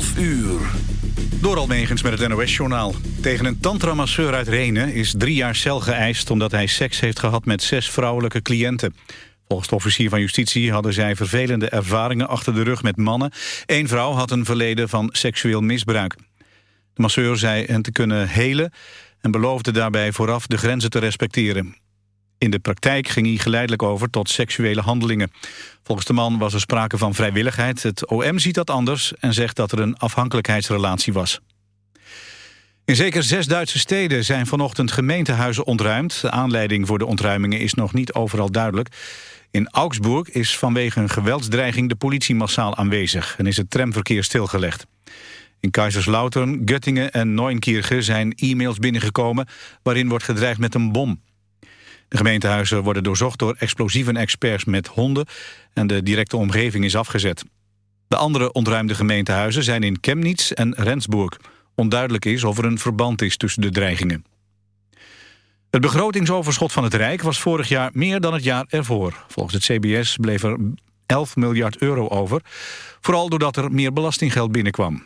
11 uur. Door Almegens met het NOS-journaal. Tegen een tantramasseur uit Renen is drie jaar cel geëist... omdat hij seks heeft gehad met zes vrouwelijke cliënten. Volgens de officier van justitie hadden zij vervelende ervaringen achter de rug met mannen. Eén vrouw had een verleden van seksueel misbruik. De masseur zei hen te kunnen helen... en beloofde daarbij vooraf de grenzen te respecteren. In de praktijk ging hij geleidelijk over tot seksuele handelingen. Volgens de man was er sprake van vrijwilligheid. Het OM ziet dat anders en zegt dat er een afhankelijkheidsrelatie was. In zeker zes Duitse steden zijn vanochtend gemeentehuizen ontruimd. De aanleiding voor de ontruimingen is nog niet overal duidelijk. In Augsburg is vanwege een geweldsdreiging de politie massaal aanwezig... en is het tramverkeer stilgelegd. In Kaiserslautern, Göttingen en Neunkirchen zijn e-mails binnengekomen... waarin wordt gedreigd met een bom. De gemeentehuizen worden doorzocht door explosieven-experts met honden... en de directe omgeving is afgezet. De andere ontruimde gemeentehuizen zijn in Chemnitz en Rendsburg. Onduidelijk is of er een verband is tussen de dreigingen. Het begrotingsoverschot van het Rijk was vorig jaar meer dan het jaar ervoor. Volgens het CBS bleef er 11 miljard euro over. Vooral doordat er meer belastinggeld binnenkwam.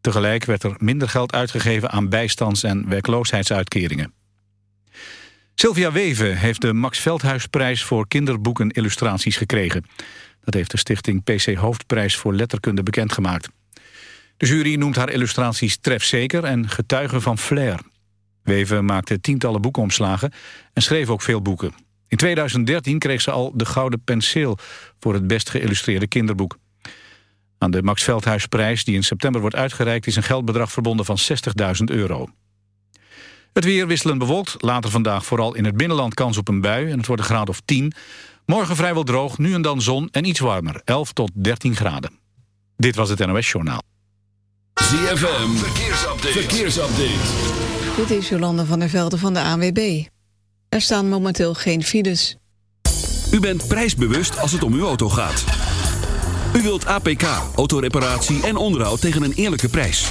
Tegelijk werd er minder geld uitgegeven aan bijstands- en werkloosheidsuitkeringen. Sylvia Weven heeft de Max Veldhuisprijs voor kinderboekenillustraties gekregen. Dat heeft de stichting PC Hoofdprijs voor Letterkunde bekendgemaakt. De jury noemt haar illustraties trefzeker en getuigen van flair. Weven maakte tientallen boekenomslagen en schreef ook veel boeken. In 2013 kreeg ze al de Gouden Penseel voor het best geïllustreerde kinderboek. Aan de Max Veldhuisprijs, die in september wordt uitgereikt... is een geldbedrag verbonden van 60.000 euro. Het weer wisselend bewolkt. Later vandaag vooral in het binnenland kans op een bui. En het wordt een graad of 10. Morgen vrijwel droog, nu en dan zon en iets warmer. 11 tot 13 graden. Dit was het NOS Journaal. ZFM, verkeersupdate. verkeersupdate. Dit is Jolanda van der Velde van de ANWB. Er staan momenteel geen files. U bent prijsbewust als het om uw auto gaat. U wilt APK, autoreparatie en onderhoud tegen een eerlijke prijs.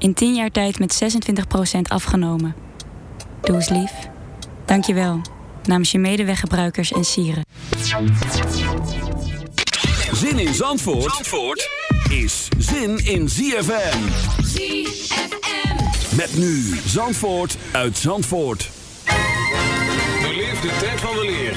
In 10 jaar tijd met 26% afgenomen. Doe eens lief. Dank je wel. Namens je medeweggebruikers en sieren. Zin in Zandvoort, Zandvoort is zin in ZFM. ZFM. Met nu Zandvoort uit Zandvoort. Beleef de tijd van weleer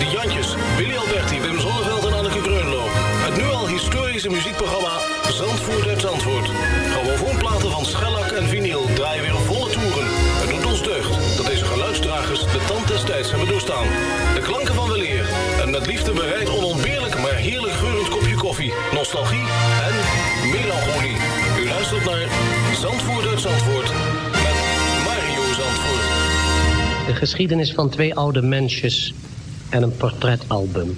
fantastische muziekprogramma Zandvoort uit Zandvoort. voorplaten van schellak en vinyl draaien weer volle toeren. Het doet ons deugd dat deze geluidsdragers de tand des tijds hebben doorstaan. De klanken van weleer en met liefde bereid onontbeerlijk maar heerlijk geurend kopje koffie, nostalgie en melancholie. U luistert naar Zandvoort uit met Mario Zandvoort. De geschiedenis van twee oude mensjes en een portretalbum.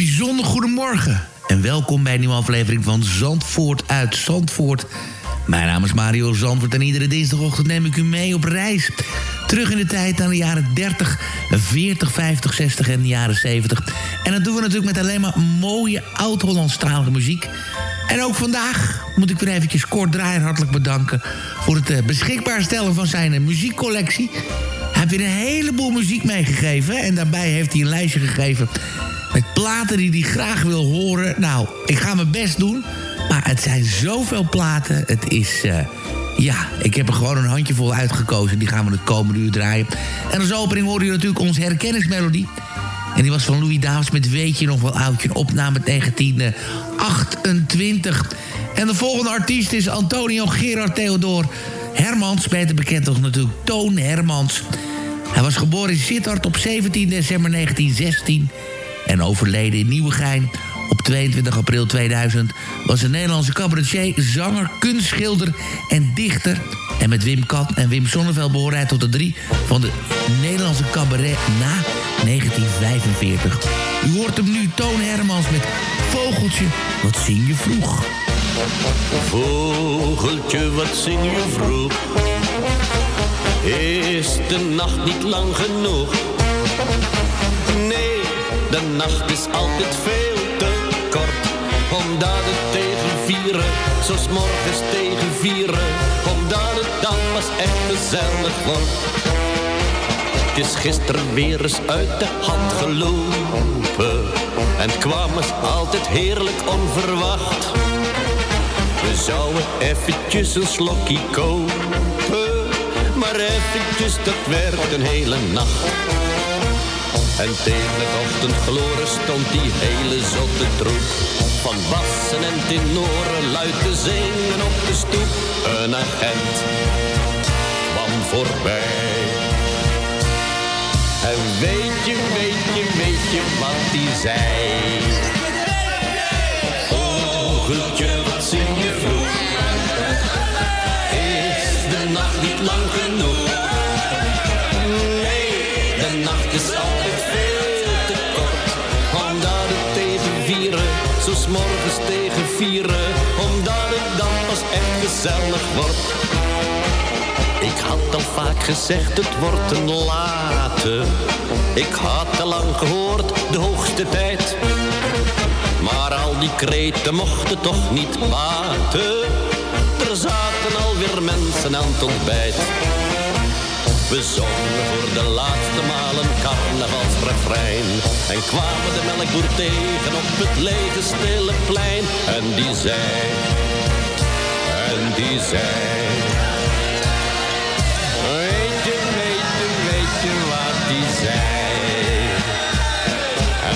Bijzonder goedemorgen en welkom bij een nieuwe aflevering van Zandvoort uit Zandvoort. Mijn naam is Mario Zandvoort en iedere dinsdagochtend neem ik u mee op reis. Terug in de tijd aan de jaren 30, 40, 50, 60 en de jaren 70. En dat doen we natuurlijk met alleen maar mooie oud-Hollandstalige muziek. En ook vandaag moet ik weer eventjes Kort Draaier hartelijk bedanken... voor het eh, beschikbaar stellen van zijn eh, muziekcollectie. Hij heeft weer een heleboel muziek meegegeven... en daarbij heeft hij een lijstje gegeven met platen die hij graag wil horen. Nou, ik ga mijn best doen. Maar het zijn zoveel platen. Het is... eh, ja, ik heb er gewoon een handjevol uitgekozen. Die gaan we het komende uur draaien. En als opening hoorde je natuurlijk onze herkenningsmelodie. En die was van Louis Davids met Weet je nog wel oudje. Een opname uit 1928. En de volgende artiest is Antonio Gerard Theodor Hermans. Beter bekend als natuurlijk Toon Hermans. Hij was geboren in Sittard op 17 december 1916 en overleden in Nieuwegein op 22 april 2000... was een Nederlandse cabaretier, zanger, kunstschilder en dichter. En met Wim Kat en Wim Sonneveld behoorde hij tot de drie... van de Nederlandse cabaret na 1945. U hoort hem nu, Toon Hermans met Vogeltje, wat zing je vroeg? Vogeltje, wat zing je vroeg? Is de nacht niet lang genoeg? Nee, de nacht is altijd veel te kort, omdat het tegen vieren, zo 's morgens tegen vieren, omdat het dan pas echt gezellig wordt. Het is gisteren weer eens uit de hand gelopen, en kwam eens altijd heerlijk onverwacht. We zouden eventjes een slokje kopen, maar eventjes, dat werd een hele nacht. En tegen het ochtendgloren stond die hele zotte troep. Van bassen en tenoren luid te zingen op de stoep. Een agent kwam voorbij. En weet je, weet je, weet je wat die zei? Vogeltje, wat zing je vroeg? Is de nacht niet lang genoeg tegen vieren. Omdat het dan pas echt gezellig wordt. Ik had al vaak gezegd, het wordt een late. Ik had al lang gehoord, de hoogste tijd. Maar al die kreten mochten toch niet baten. Er zaten alweer mensen aan het ontbijt. We zongen voor de laatste maal een carnavalsrefrein. En kwamen de melkboer tegen op het lege stille plein. En die zei, en die zei. Weet je, weet je, weet je wat die zei?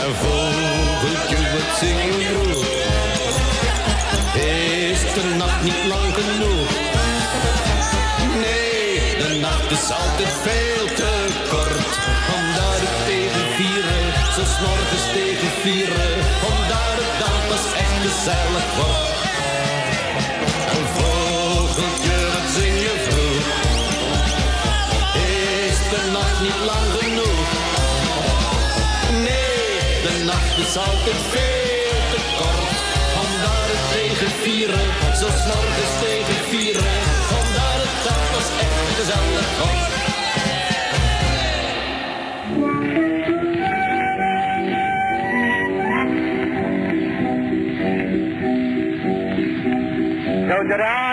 En vogeltje, wat zing je vroeg? Is de nacht niet lang genoeg? Is altijd veel te kort. Omdat het tegen vieren, zo 's morgens tegen vieren. Omdat het dan pas echt gezellig wordt. Een vogeltje, wat je vroeg? Is de nacht niet lang genoeg? Nee, de nacht is altijd veel te kort. Omdat het tegen vieren, zo 's morgens tegen vieren. Zodra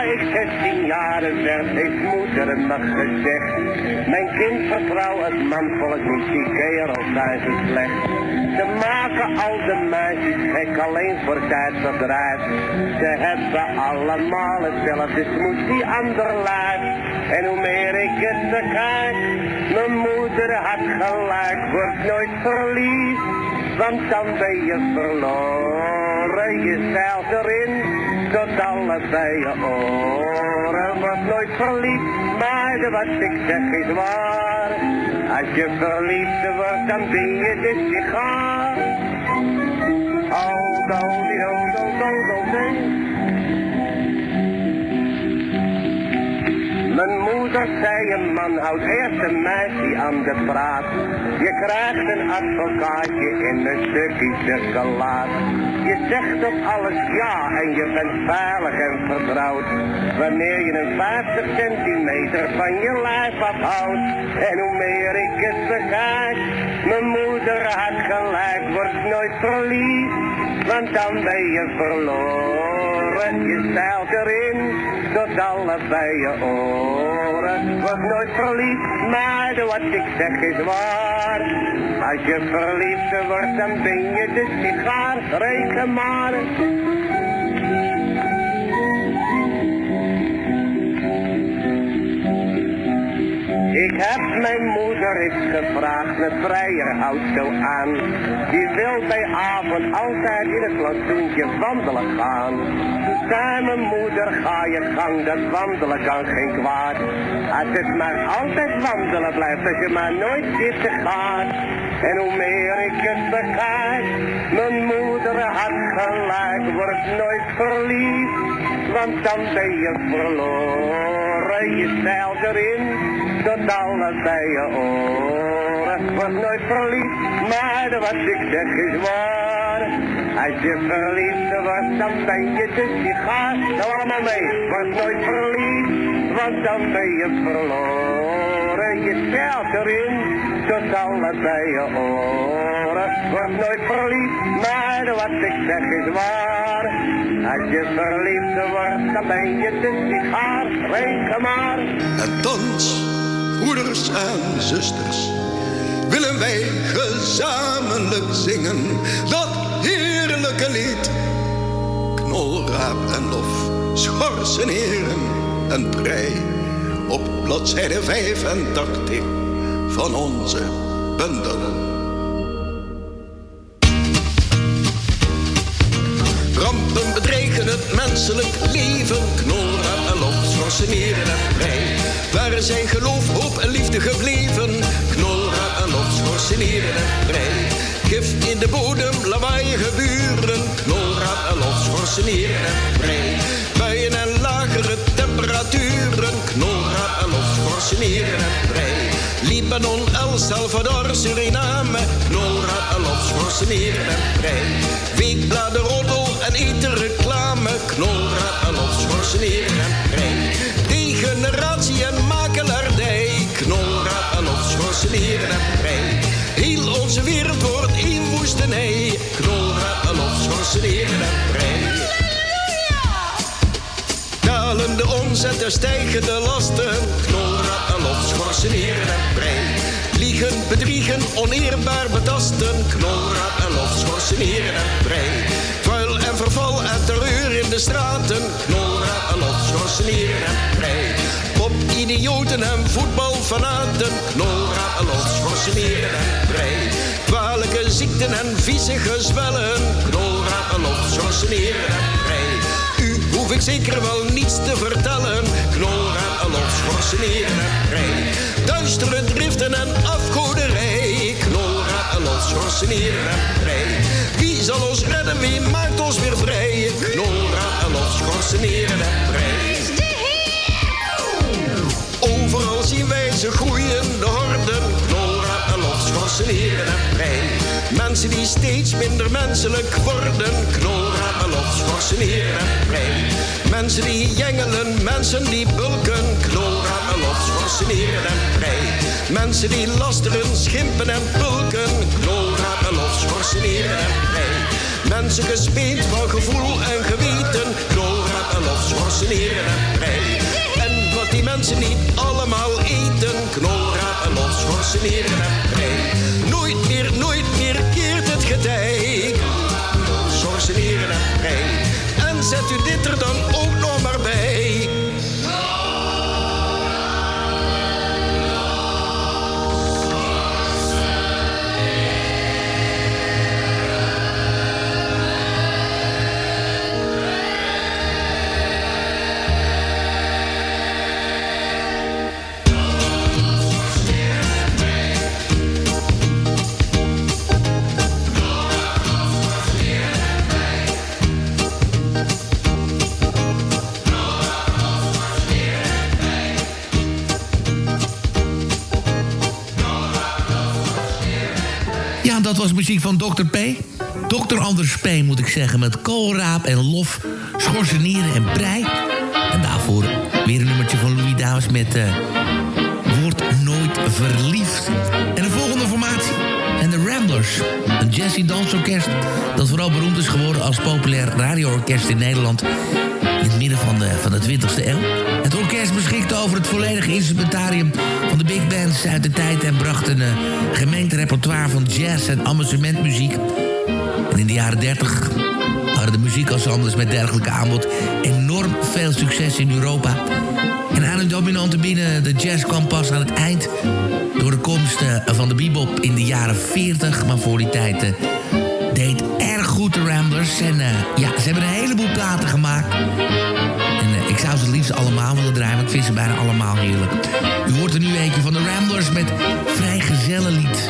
ik 16 jaar werd, heeft moeder me gezegd. Mijn kind vertrouw het manvolk niet, die kerels zijn zo slecht. Ze maken al de meisjes gek, alleen voor tijdverdrijf. Ze hebben allemaal hetzelfde smoes, die ander lijf. En hoe meer ik het bekijk, mijn moeder had gelijk, wordt nooit verliefd. Want dan ben je verloren, je zeilt erin, tot allebei je oren. Wordt nooit verliefd, maar wat ik zeg is waar. Als je verliefd wordt, dan ben je de sigaar. Oh, do, do, do, do, do, do. Mijn moeder zei een man houdt eerst een meisje aan de praat. Je krijgt een advocaatje in een stukje chocola. Je zegt op alles ja en je bent veilig en vertrouwd. Wanneer je een 50 centimeter van je lijf afhoudt. En hoe meer ik het bekijk, mijn moeder had gelijk, wordt nooit verliefd. Want dan ben je verloren, je zeilt erin, tot allebei je oren. Wordt nooit verliefd, maar wat ik zeg is waar. Als je verliefd wordt, dan ben je de sigaar, Ik heb mijn moeder eens gevraagd, mijn vrijer houdt zo aan. Die wil bij avond altijd in het platoentje wandelen gaan. Mijn moeder, ga je gang, dat wandelen kan geen kwaad. Als het maar altijd wandelen blijft, als je maar nooit zitten gaat. En hoe meer ik het bekijk, mijn moeder had gelijk, wordt nooit verliefd. Want dan ben je verloren, je zeilt erin, tot allebei je oren. Wordt nooit verliefd, maar wat ik zeg is waar. Als je verliefd wordt, dan ben je de sigaar. Nou allemaal mee, wordt nooit verliefd, want dan ben je verloren. Horen, je stelt erin, tot allebei je oren. Word nooit verliefd, maar wat ik zeg is waar. Als je verliefd wordt, dan ben je de sigaar, reken maar. En thans, broeders en zusters, willen wij gezamenlijk zingen dat heerlijke lied. Knolraap en lof, schorsen heren en prei op bladzijde 85 van onze bundel. Rampen bedreigen het menselijk leven. Knolraad en lof, schorseneren en prei. Waar zijn geloof, hoop en liefde gebleven? Knolraad en lof, schorseneren en prei. Gif in de bodem, lawaaiige buren. Knolraad en lof, schorseneren en prei. Buien en lagere temperaturen. Knolraad en prei. Libanon, El Salvador, Suriname. En lof, schorseneren en prei. Weekbladen, roddel en etenreclame. Knolraad en lof, schorseneren en prei. Degeneratie en makelaardij. Knolraad en lof, schorseneren en prei. Heel onze wereld wordt één woestenij. Knolraad en lof, schorseneren en prei. Dalende omzet en stijgende lasten. Knolraad en lof, schorseneren en prei. Liegen, bedriegen, oneerbaar betasten. Knolraad en lof, schorseneren en prei. Vuil en verval en terreur in de straten. Knolraad en lof, schorseneren en prei. Pop-idioten en voetbalfanaten. Knolraad en lof, schorseneren en prei. Kwalijke ziekten en vieze gezwellen. Knolraad en lof, schorseneren en prei. Hoef ik zeker wel niets te vertellen. Knolraad en lof, schorseneren en prei. Duistere driften en afgoderij. Knolraad en lof, schorseneren en prei. Wie zal ons redden, wie maakt ons weer vrij? Knolraad en lof, schorseneren en prei. Overal zien wij ze groeien, de horden. Knolraad en lof, schorseneren en prei. Mensen die steeds minder menselijk worden. Knolraad en lof, schorseneren en prei. Mensen die jengelen, mensen die bulken. Knolraad en lof, schorseneren en prei. Mensen die lasteren, schimpen en pulken. Knolraad en lof, schorseneren en prei. Mensen gespeend van gevoel en geweten. Knolraad en lof, schorseneren en prei. En wat die mensen niet allemaal eten. Lof, schorseneren en prei. Nooit meer, nooit meer keert het getij. Schorseneren en prei. En zet u dit er dan ook nog maar bij. Dat was muziek van Dr. P. Dr. Anders P, moet ik zeggen, met koolraap en lof, schorseneren en prei. En daarvoor weer een nummertje van Louis Davis met eh Word nooit verliefd. En de volgende formatie en de Ramblers. Een jazzy dansorkest dat vooral beroemd is geworden als populair radioorkest in Nederland... in het midden van de, van de 20e eeuw. Het orkest beschikte over het volledige instrumentarium van de big bands uit de tijd... en bracht een eh, gemengd repertoire van jazz en amusementmuziek. En in de jaren 30 hadden de muziekensembles met dergelijke aanbod enorm veel succes in Europa. En aan hun dominante binnen de jazz kwam pas aan het eind... door de komst eh, van de bebop in de jaren 40. Maar voor die tijd eh, deed erg goed de Ramblers. En ja, ze hebben een heleboel platen gemaakt. Ik zou ze het liefst allemaal willen draaien, maar ik vind ze bijna allemaal heerlijk. U hoort er nu eentje van de Ramblers met Vrijgezellenlied.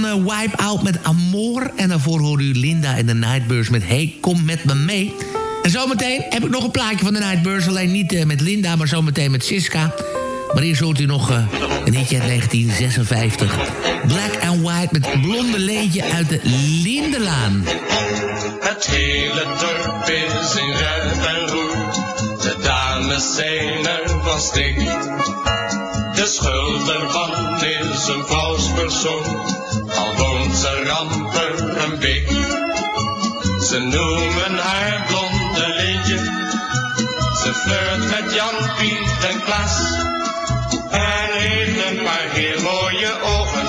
van eh, Wipe Out met Amor. En daarvoor hoorde u Linda en de Nightbirds met Hey, kom met me mee. En zometeen heb ik nog een plaatje van de Nightbirds. Alleen niet eh, met Linda, maar zometeen met Siska. Maar eerst hoort u nog eh, een hitje uit 1956. Black and White met blonde leentje uit de Lindelaan. Het hele dorp is in red en roer. De dames zijn er van stik. De schuld ervan is een vrouwspersoon. Al woont ze ramper een week. Ze noemen haar blonde leentje. Ze flirt met Jan, Piet en Klaas. En heeft een paar heel mooie ogen.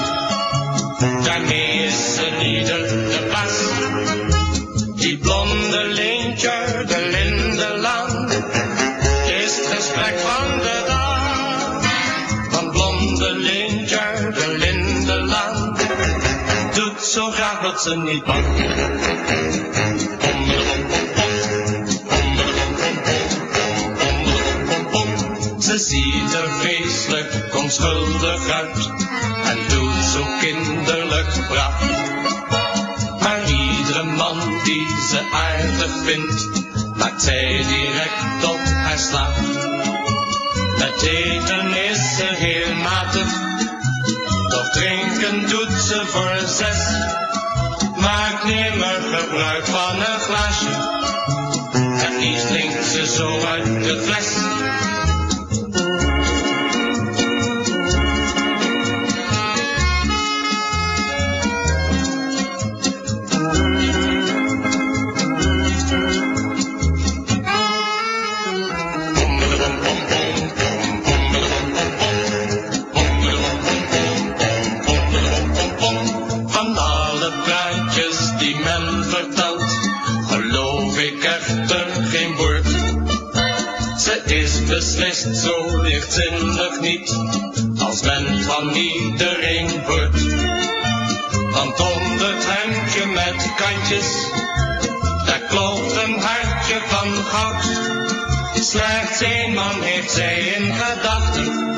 Daarmee is ze ieder de pas. Die blonde leentje, de Lindelaan, zo graag wat ze niet mag. Ze ziet er feestelijk onschuldig uit en doet zo kinderlijk braaf. Maar iedere man die ze aardig vindt, maakt zij direct op haar slaaf. Met eten is ze heel matig, drinken doet ze voor zes. Maakt nimmer gebruik van een glaasje, het liefst drinkt ze zo uit de fles. Lichtzinnig niet, als men van iedereen wordt. Want onder het hemdje met kantjes, daar klopt een hartje van goud. Slechts één man heeft zij in gedachten,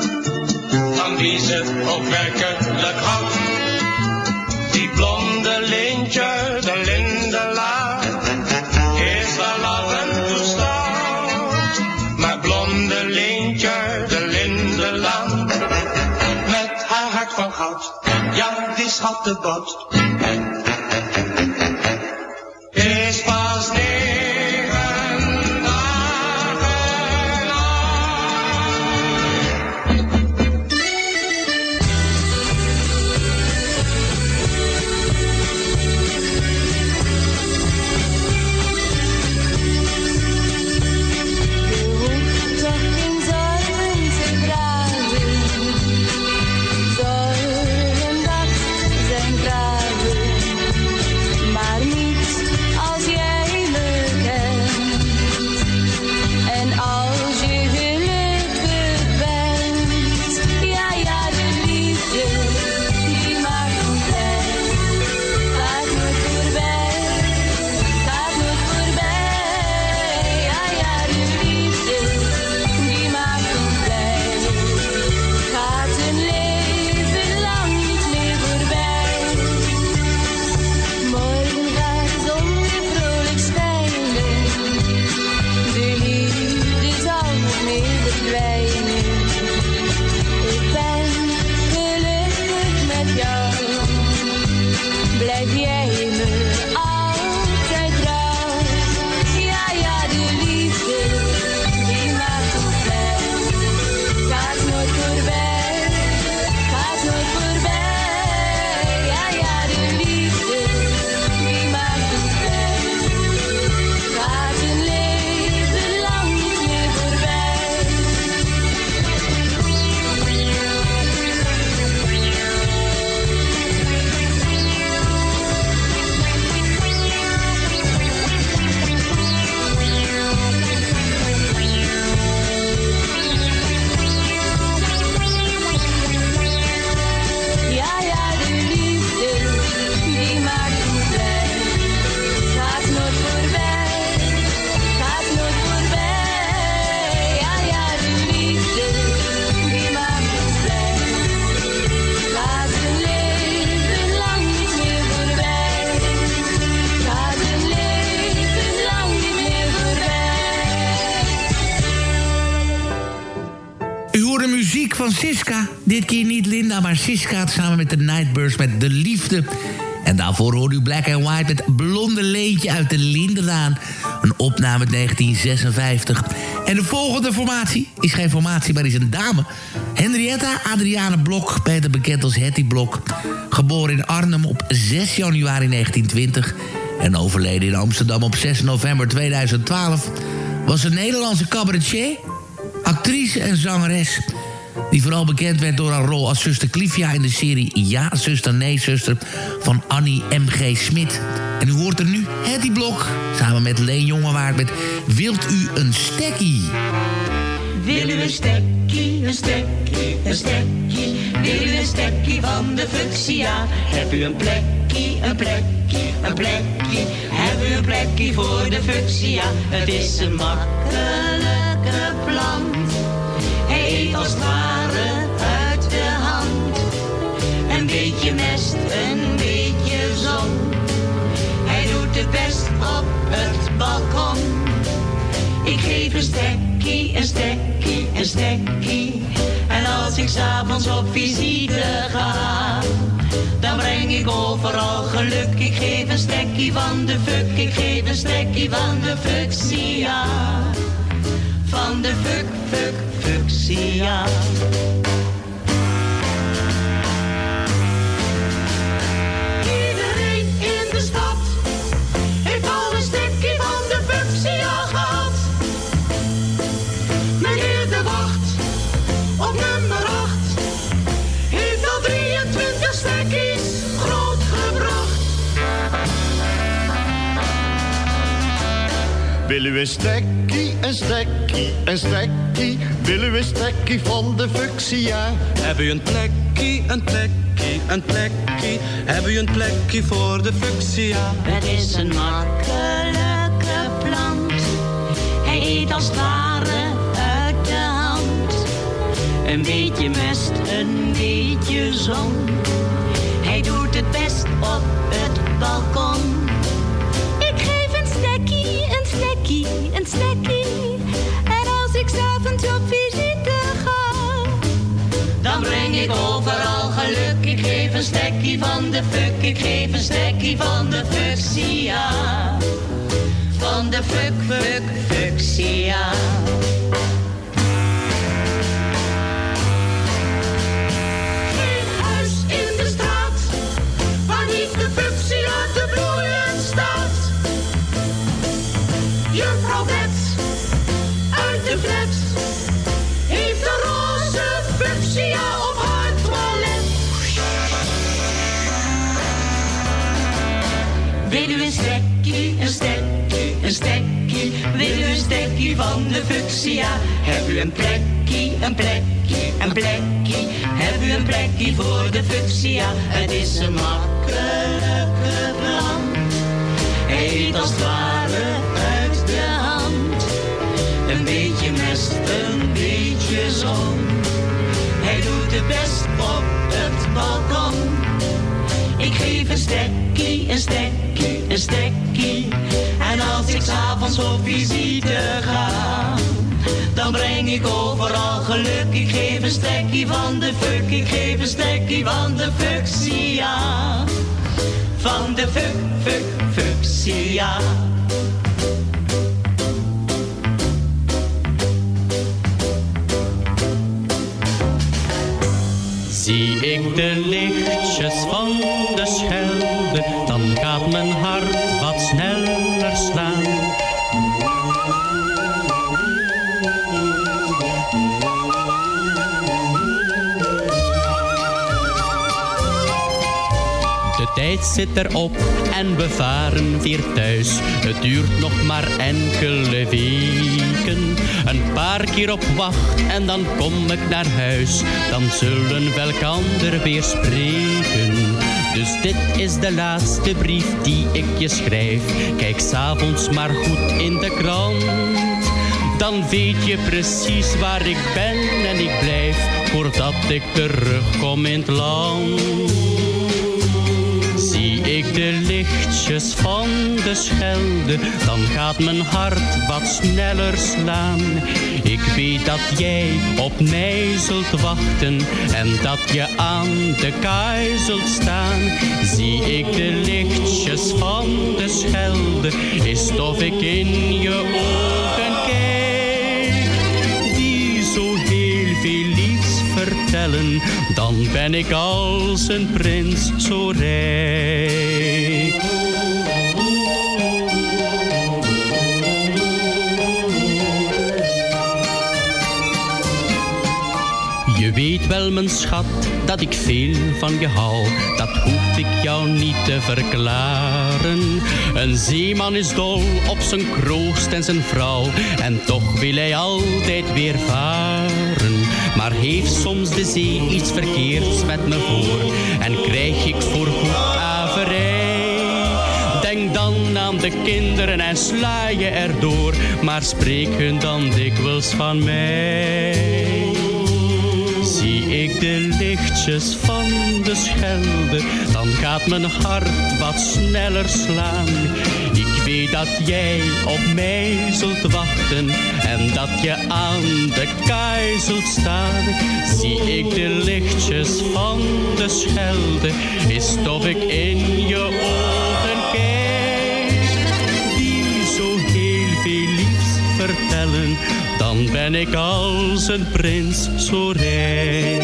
van wie ze ook werkelijk houdt. Die blonde lintje, haar hart van goud, ja, die schat de bout. Van Siska. Dit keer niet Linda, maar Siska samen met de Nightbirds met De Liefde. En daarvoor hoorde u Black and White met Blonde Leentje uit de Lindenlaan. Een opname uit 1956. En de volgende formatie is geen formatie, maar is een dame. Henrietta Adriane Blok, beter bekend als Hetty Blok. Geboren in Arnhem op 6 januari 1920 en overleden in Amsterdam op 6 november 2012... was een Nederlandse cabaretier, actrice en zangeres... die vooral bekend werd door haar rol als zuster Clivia... in de serie Ja, zuster, nee, zuster van Annie M.G. Smit. En u hoort er nu Hetty Blok samen met Leen Jongewaard met Wilt u een stekkie? Wil u een stekkie, een stekkie, een stekkie? Wil u een stekkie van de fuchsia? Heb u een plekkie, een plekkie, een plekkie? Heb u een plekkie voor de fuchsia? Het is een makkelijke plant. Hij als het een beetje zon. Hij doet het best op het balkon. Ik geef een stekkie, een stekkie, een stekkie. En als ik s'avonds op visite ga, dan breng ik overal geluk. Ik geef een stekkie van de fuck, ik geef een stekkie van de fuchsia. Van de fuck, fuck, fuchsia. Willen we een stekkie, een stekkie, een stekkie? Willen we een stekkie van de fuchsia? Hebben u een plekje, een plekje, een plekje? Hebben u een plekje voor de fuchsia? Het is een makkelijke plant. Hij eet als het uit de hand. Een beetje mest, een beetje zon. Hij doet het best op het balkon. Ik overal geluk. Ik geef een stekkie van de fuck. Ik geef een stekkie van de fuchsia. Van de fuck, fuck, fuchsia. Van de fuchsia? Heb u een plekje, een plekje, een plekje? Heb u een plekje voor de fuchsia? Het is een makkelijke plant. Eet als het ware uit de hand. Een beetje mest, een beetje zon. Hij doet het best op het balkon. Ik geef een stekkie, een stekkie, een stekkie. En als ik s'avonds op visite ga, dan breng ik overal geluk. Ik geef een stekkie van de fuck, ik geef een stekkie van de fuchsia. Van de fuck, fuck, fuchsia. Zie ik de lichtjes van zit erop en we varen weer thuis. Het duurt nog maar enkele weken. Een paar keer op wacht en dan kom ik naar huis. Dan zullen we elkander weer spreken. Dus dit is de laatste brief die ik je schrijf. Kijk s'avonds maar goed in de krant. Dan weet je precies waar ik ben en ik blijf voordat ik terugkom in het land. Lichtjes van de schelde, dan gaat mijn hart wat sneller slaan. Ik weet dat jij op mij zult wachten en dat je aan de kaai zult staan. Zie ik de lichtjes van de schelde, is of ik in je ogen kijk, die zo heel veel liefs vertellen, dan ben ik als een prins zo rijk. Weet wel, mijn schat, dat ik veel van je hou. Dat hoef ik jou niet te verklaren. Een zeeman is dol op zijn kroost en zijn vrouw. En toch wil hij altijd weer varen. Maar heeft soms de zee iets verkeerds met me voor. En krijg ik voorgoed averij. Denk dan aan de kinderen en sla je erdoor. Maar spreek hun dan dikwijls van mij. Ik de lichtjes van de schelde, dan gaat mijn hart wat sneller slaan. Ik weet dat jij op mij zult wachten en dat je aan de kaai zult staan. Zie ik de lichtjes van de schelde, is of ik in je ogen kijk, die zo heel veel liefs vertellen dan ben ik als een prins zo rijk.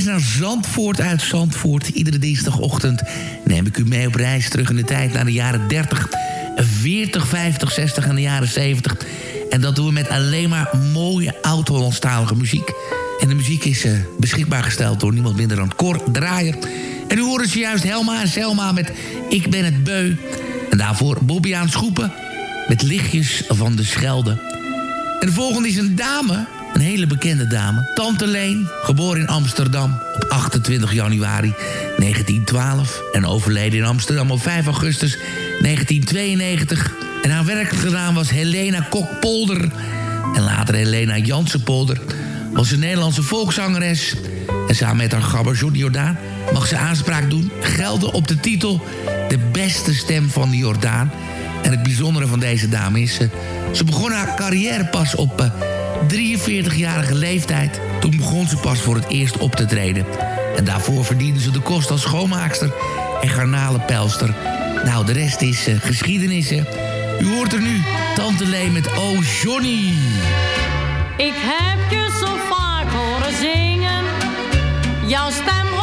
Steeds naar Zandvoort uit Zandvoort. Iedere dinsdagochtend neem ik u mee op reis terug in de tijd naar de jaren 30, 40, 50, 60 en de jaren 70. En dat doen we met alleen maar mooie oud-Hollandstalige muziek. En de muziek is uh, beschikbaar gesteld door niemand minder dan Cor Draaier. En nu horen ze juist Helma en Selma met Ik ben het beu. En daarvoor Bobby aan Schoepen met Lichtjes van de Schelde. En de volgende is een dame, een hele bekende dame. Tante Leen, geboren in Amsterdam op 28 januari 1912... en overleden in Amsterdam op 5 augustus 1992. En haar werkelijke naam was Helena Kokpolder... en later Helena Jansenpolder... was een Nederlandse volkszangeres... en samen met haar gabber Johnny Jordaan mag ze aanspraak doen... gelden op de titel De beste stem van Jordaan... En het bijzondere van deze dame is... Ze, ze begon haar carrière pas op 43-jarige leeftijd. Toen begon ze pas voor het eerst op te treden. En daarvoor verdiende ze de kost als schoonmaakster en garnalenpelster. Nou, de rest is uh, geschiedenis, hè. U hoort er nu Tante Lee met Oh Johnny. Ik heb je zo vaak horen zingen. Jouw stem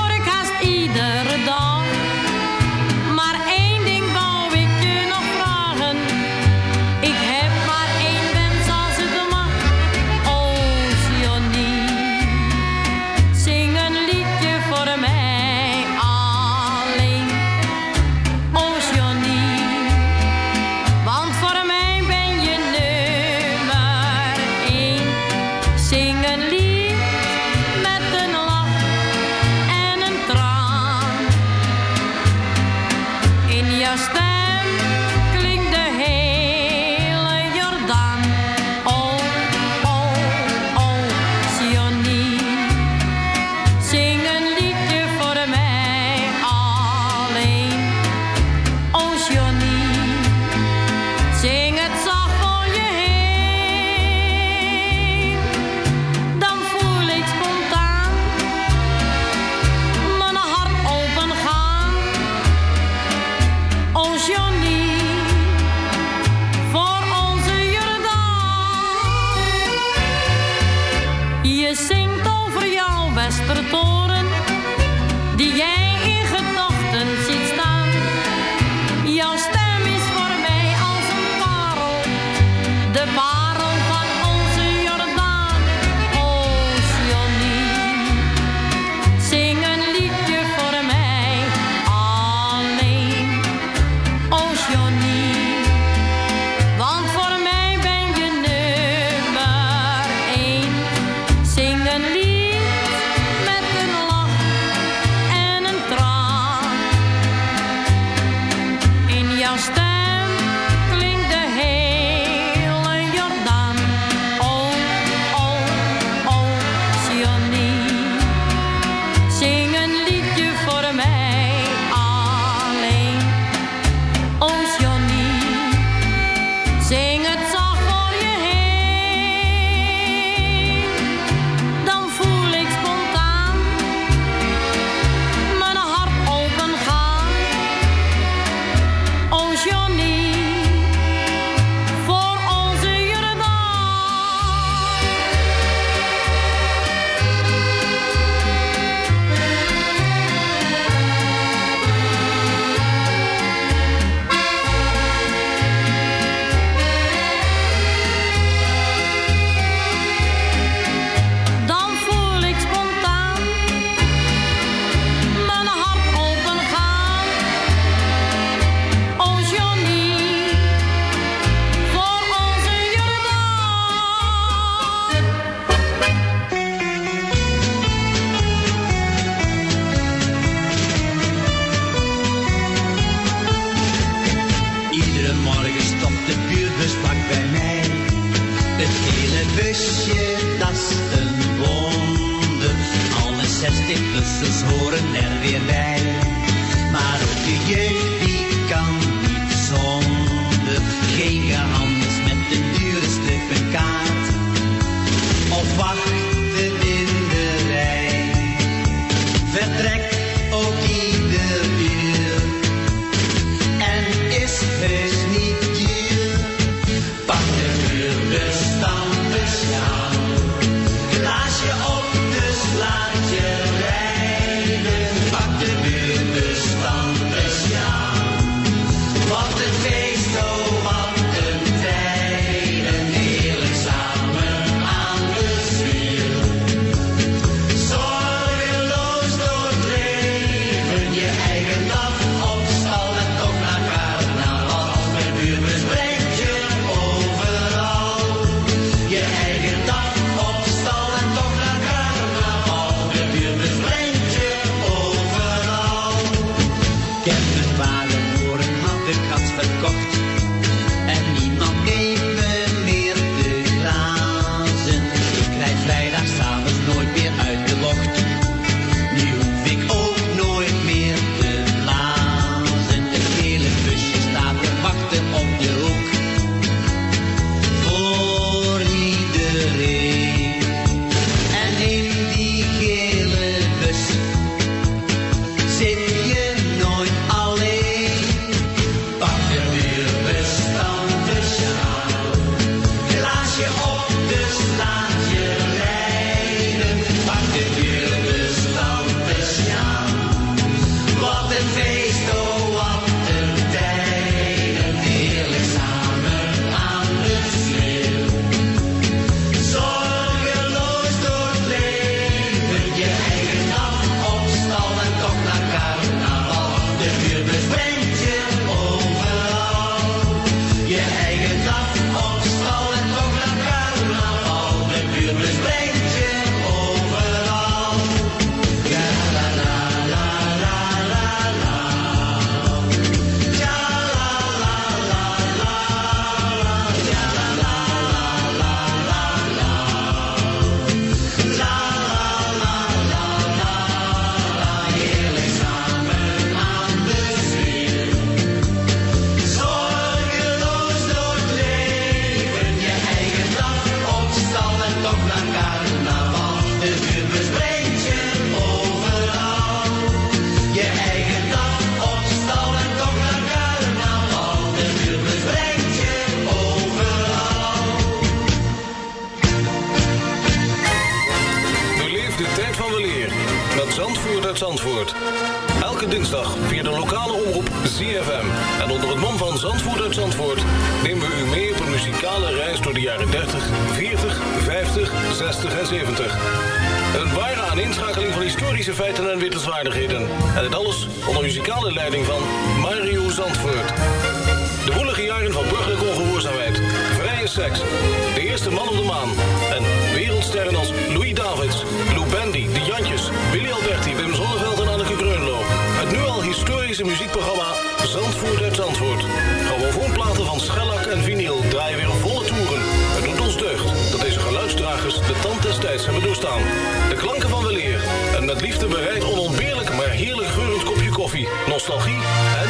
liefde bereid onontbeerlijk maar heerlijk geurend kopje koffie, nostalgie en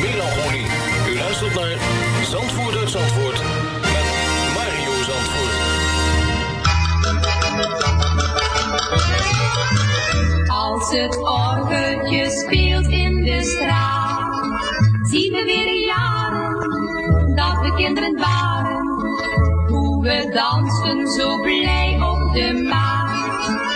melancholie. U luistert naar Zandvoort uit Zandvoort met Mario Zandvoort. Als het orgeltje speelt in de straat, zien we weer de jaren dat we kinderen waren. Hoe we dansen zo blij op de maat.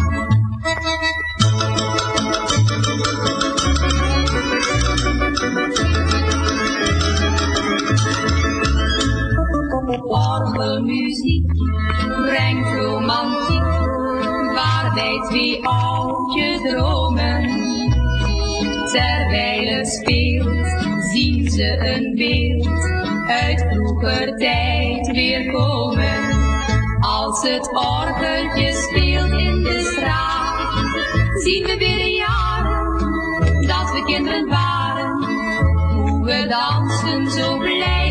Orgelmuziek brengt romantiek, waarbij twee oudjes dromen. Terwijl het speelt, zien ze een beeld uit vroeger tijd weer komen. Als het orgeltje speelt in de straat, zien we weer jaren dat we kinderen waren. Hoe we dansen zo blij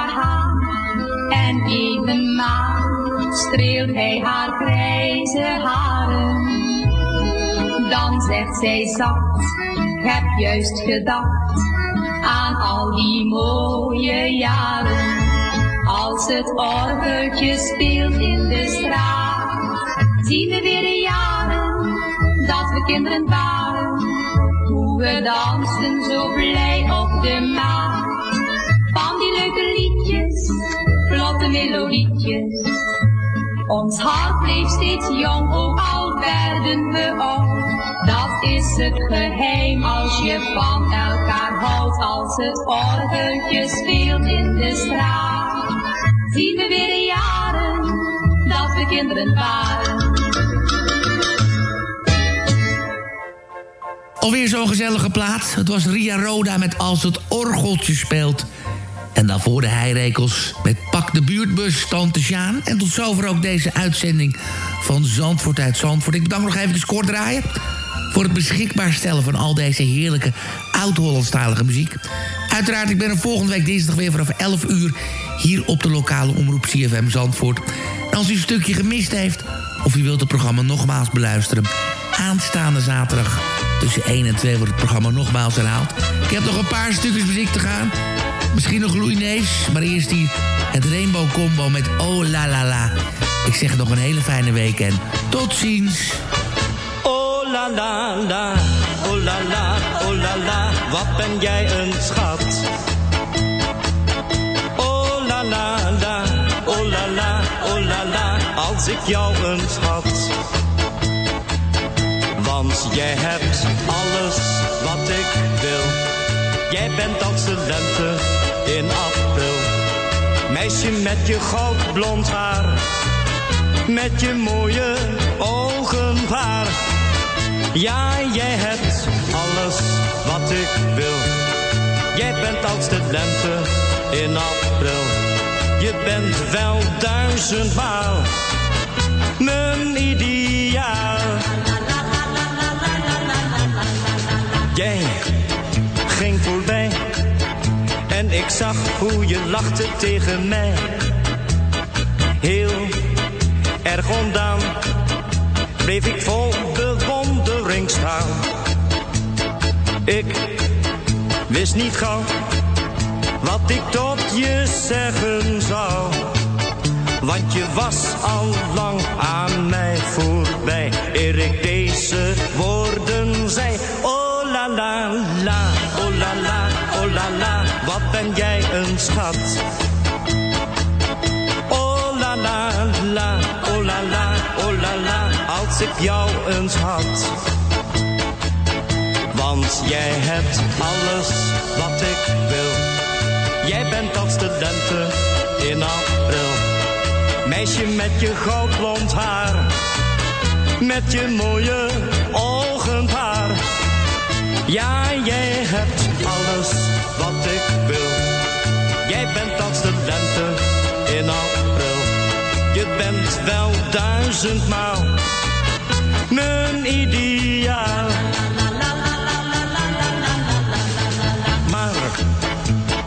en evenmaal streelt hij haar grijze haren. Dan zegt zij zacht, heb juist gedacht aan al die mooie jaren. Als het orgeltje speelt in de straat, zien we weer de jaren dat we kinderen waren. Hoe we dansen zo blij op de maat. Van die leuke liedjes, vlotte melodietjes. Ons hart bleef steeds jong, ook al werden we oud. Dat is het geheim als je van elkaar houdt. Als het orgeltje speelt in de straat, zien we weer de jaren dat we kinderen waren. Alweer zo'n gezellige plaat. Het was Ria Roda met Als het orgeltje speelt. En daarvoor de heirekels met Pak de buurtbus, Tante Sjaan. En tot zover ook deze uitzending van Zandvoort uit Zandvoort. Ik bedank nog even kort draaien... voor het beschikbaar stellen van al deze heerlijke oud-Hollandstalige muziek. Uiteraard, ik ben er volgende week dinsdag weer vanaf 11 uur... hier op de lokale omroep CFM Zandvoort. En als u een stukje gemist heeft... of u wilt het programma nogmaals beluisteren... aanstaande zaterdag tussen 1 en 2 wordt het programma nogmaals herhaald. Ik heb nog een paar stukjes muziek te gaan... Misschien nog Louis Nees, maar eerst die het Rainbow Combo met Oh La La La. Ik zeg nog een hele fijne week en tot ziens. Oh la la la, oh la la, oh la la, wat ben jij een schat. Oh la la la, oh la la, oh la la, als ik jou eens had. Want Want jij hebt alles wat ik wil. Jij bent als de lente in april. Meisje met je goudblond haar. Met je mooie ogenpaar. Ja, jij hebt alles wat ik wil. Jij bent als de lente in april. Je bent wel duizendmaal mijn ideaal. Jij ik zag hoe je lachte tegen mij. Heel erg ondaan bleef ik vol bewondering staan. Ik wist niet gauw wat ik tot je zeggen zou. Want je was al lang aan mij voorbij, eer ik deze woorden zei. Oh la la la, oh la la, ben jij een schat. Oh la la la, oh la la, oh la la, als ik jou eens had. Want jij hebt alles wat ik wil. Jij bent als de in april. Meisje met je goudblond haar. Met je mooie ogenpaar. Ja, jij hebt alles wat bent als de lente in april. Je bent wel duizendmaal mijn ideaal. Maar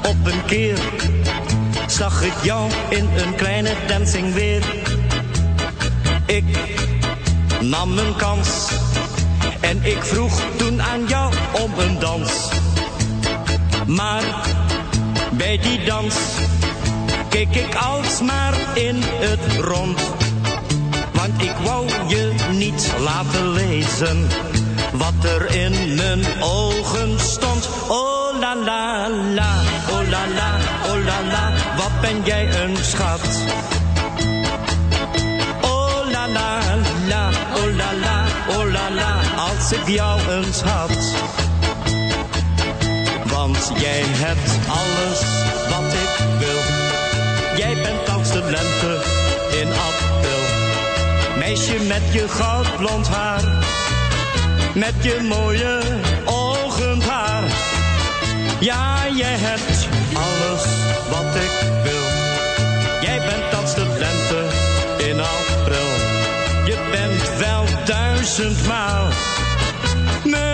op een keer zag ik jou in een kleine dancing weer. Ik nam een kans en ik vroeg toen aan jou om een dans. Maar bij die dans keek ik alsmaar in het rond. Want ik wou je niet laten lezen wat er in mijn ogen stond. Oh la la la, oh la la, oh la la, wat ben jij een schat. Oh la la la, oh la la, oh la la, als ik jou eens had. Want jij hebt alles wat ik wil. Jij bent als de lente in april. Meisje met je goudblond haar. Met je mooie ogenpaar. Ja, jij hebt alles wat ik wil. Jij bent als de lente in april. Je bent wel duizendmaal mijn